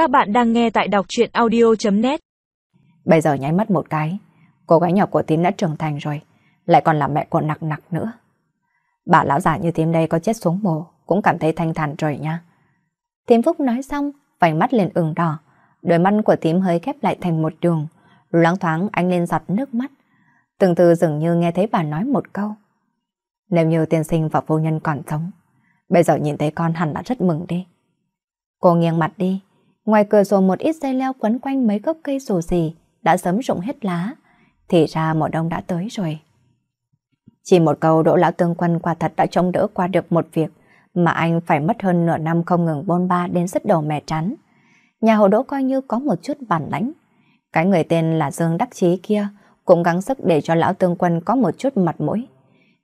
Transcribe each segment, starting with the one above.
Các bạn đang nghe tại đọc truyện audio.net Bây giờ nháy mắt một cái, cô gái nhỏ của tím đã trưởng thành rồi, lại còn là mẹ của nặc nặc nữa. Bà lão già như tím đây có chết xuống mồ, cũng cảm thấy thanh thản rồi nha. Tím Phúc nói xong, vành mắt lên ửng đỏ, đôi mắt của tím hơi khép lại thành một đường, loáng thoáng anh lên giọt nước mắt. Từng từ dường như nghe thấy bà nói một câu. Nếu như tiên sinh và vô nhân còn sống, bây giờ nhìn thấy con hẳn đã rất mừng đi. Cô nghiêng mặt đi, ngoài cửa sổ một ít dây leo quấn quanh mấy gốc cây rủ gì đã sớm rụng hết lá, thì ra mùa đông đã tới rồi. Chỉ một câu Đỗ Lão Tương Quân quả thật đã chống đỡ qua được một việc mà anh phải mất hơn nửa năm không ngừng bôn ba đến sức đầu mẹ chán. Nhà hồ Đỗ coi như có một chút bản lãnh. Cái người tên là Dương Đắc Chí kia cũng gắng sức để cho Lão Tương Quân có một chút mặt mũi.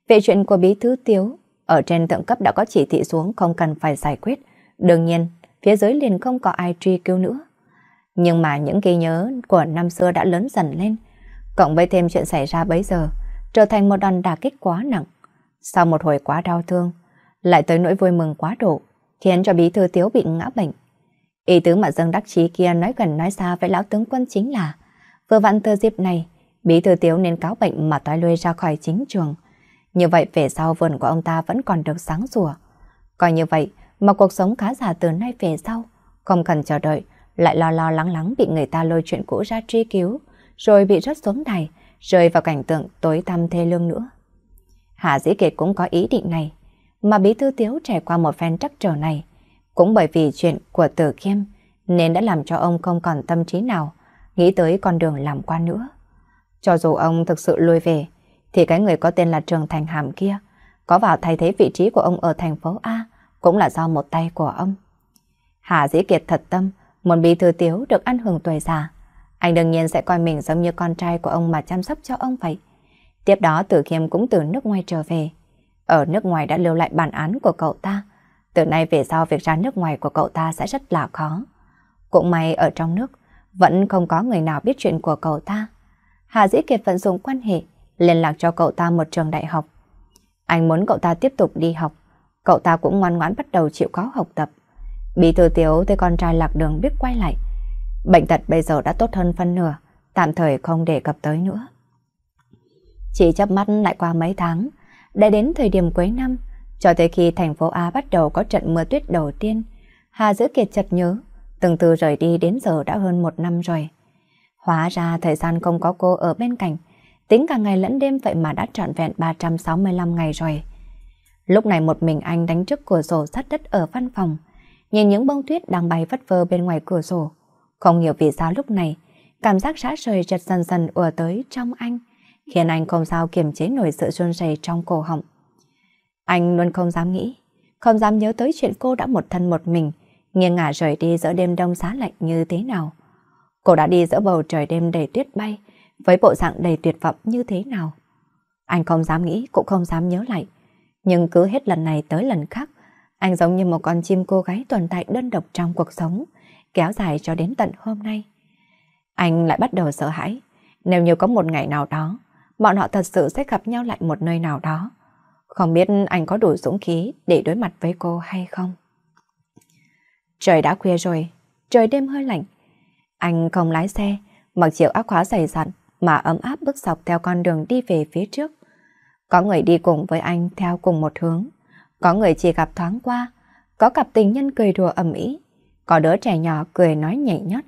Về chuyện của Bí Thư Tiếu, ở trên thượng cấp đã có chỉ thị xuống không cần phải giải quyết. Đương nhiên, phía dưới liền không có ai truy cứu nữa. Nhưng mà những ghi nhớ của năm xưa đã lớn dần lên, cộng với thêm chuyện xảy ra bấy giờ, trở thành một đòn đả kích quá nặng. Sau một hồi quá đau thương, lại tới nỗi vui mừng quá độ, khiến cho bí thư Tiếu bị ngã bệnh. Ý tứ mà dân Đắc Chí kia nói gần nói xa với lão tướng quân chính là vừa vặn từ dịp này, bí thư Tiếu nên cáo bệnh mà toái lui ra khỏi chính trường. Như vậy về sau vườn của ông ta vẫn còn được sáng rùa. Coi như vậy mà cuộc sống khá giả từ nay về sau, không cần chờ đợi, lại lo lo lắng lắng bị người ta lôi chuyện cũ ra truy cứu, rồi bị rớt xuống đài, rơi vào cảnh tượng tối tăm thê lương nữa. Hạ Dĩ Kiệt cũng có ý định này, mà Bí Thư Tiếu trải qua một phen trắc trở này, cũng bởi vì chuyện của Tử Khiêm nên đã làm cho ông không còn tâm trí nào nghĩ tới con đường làm quan nữa. Cho dù ông thực sự lui về, thì cái người có tên là Trường Thành Hàm kia có vào thay thế vị trí của ông ở thành phố A cũng là do một tay của ông. Hà Dĩ Kiệt thật tâm, muốn Bí Thư Tiếu được ăn hưởng tuổi già. Anh đương nhiên sẽ coi mình giống như con trai của ông mà chăm sóc cho ông vậy. Tiếp đó Tử Khiêm cũng từ nước ngoài trở về. Ở nước ngoài đã lưu lại bản án của cậu ta. Từ nay về sau việc ra nước ngoài của cậu ta sẽ rất là khó. Cũng may ở trong nước, vẫn không có người nào biết chuyện của cậu ta. Hà Dĩ Kiệt vẫn dùng quan hệ, liên lạc cho cậu ta một trường đại học. Anh muốn cậu ta tiếp tục đi học. Cậu ta cũng ngoan ngoãn bắt đầu chịu khó học tập. Bí thư tiếu thấy con trai lạc đường biết quay lại. Bệnh tật bây giờ đã tốt hơn phân nửa, tạm thời không để cập tới nữa. Chỉ chấp mắt lại qua mấy tháng, đã đến thời điểm cuối năm, cho tới khi thành phố A bắt đầu có trận mưa tuyết đầu tiên, Hà Dữ Kiệt chợt nhớ, từng từ rời đi đến giờ đã hơn một năm rồi. Hóa ra thời gian không có cô ở bên cạnh, tính cả ngày lẫn đêm vậy mà đã trọn vẹn 365 ngày rồi. Lúc này một mình anh đánh trước cửa sổ sát đất ở văn phòng, nhìn những bông tuyết đang bay vất vơ bên ngoài cửa sổ. Không hiểu vì sao lúc này, cảm giác rã rời chợt dần dần ùa tới trong anh, khiến anh không sao kiềm chế nổi sự run rẩy trong cổ họng. Anh luôn không dám nghĩ, không dám nhớ tới chuyện cô đã một thân một mình, nghiêng ngả rời đi giữa đêm đông giá lạnh như thế nào. Cô đã đi giữa bầu trời đêm đầy tuyết bay, với bộ dạng đầy tuyệt vọng như thế nào. Anh không dám nghĩ, cũng không dám nhớ lại. Nhưng cứ hết lần này tới lần khác, anh giống như một con chim cô gái tồn tại đơn độc trong cuộc sống, kéo dài cho đến tận hôm nay. Anh lại bắt đầu sợ hãi, nếu như có một ngày nào đó, bọn họ thật sự sẽ gặp nhau lại một nơi nào đó. Không biết anh có đủ dũng khí để đối mặt với cô hay không? Trời đã khuya rồi, trời đêm hơi lạnh. Anh không lái xe, mặc chiếc áo khóa dày dặn mà ấm áp bước dọc theo con đường đi về phía trước. Có người đi cùng với anh theo cùng một hướng, có người chỉ gặp thoáng qua, có cặp tình nhân cười đùa ầm ĩ, có đứa trẻ nhỏ cười nói nhảy nhót.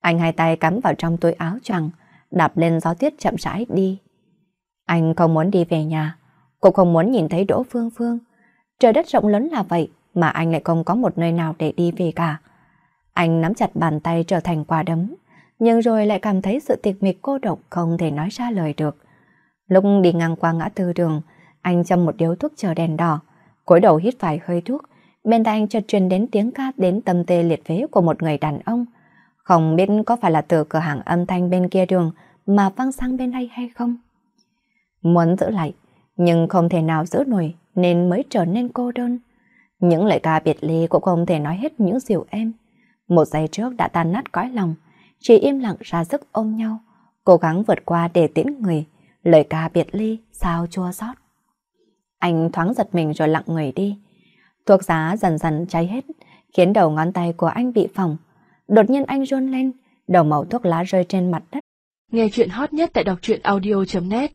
Anh hai tay cắm vào trong túi áo choàng, đạp lên gió tuyết chậm rãi đi. Anh không muốn đi về nhà, cũng không muốn nhìn thấy Đỗ Phương Phương. Trời đất rộng lớn là vậy mà anh lại không có một nơi nào để đi về cả. Anh nắm chặt bàn tay trở thành quả đấm, nhưng rồi lại cảm thấy sự tiệt mịch cô độc không thể nói ra lời được. Lúc đi ngang qua ngã tư đường, anh châm một điếu thuốc chờ đèn đỏ, cúi đầu hít phải hơi thuốc, bên tai anh chợt truyền đến tiếng ca đến tâm tê liệt phế của một người đàn ông. Không biết có phải là từ cửa hàng âm thanh bên kia đường mà văng sang bên đây hay không? Muốn giữ lại, nhưng không thể nào giữ nổi nên mới trở nên cô đơn. Những lời ca biệt ly cũng không thể nói hết những dịu em. Một giây trước đã tan nát cõi lòng, chỉ im lặng ra sức ôm nhau, cố gắng vượt qua để tiễn người, lời ca biệt ly sao chua xót. Anh thoáng giật mình rồi lặng người đi. Thuốc giá dần dần cháy hết, khiến đầu ngón tay của anh bị phỏng. Đột nhiên anh run lên, đầu màu thuốc lá rơi trên mặt đất. Nghe chuyện hot nhất tại đọc truyện audio.net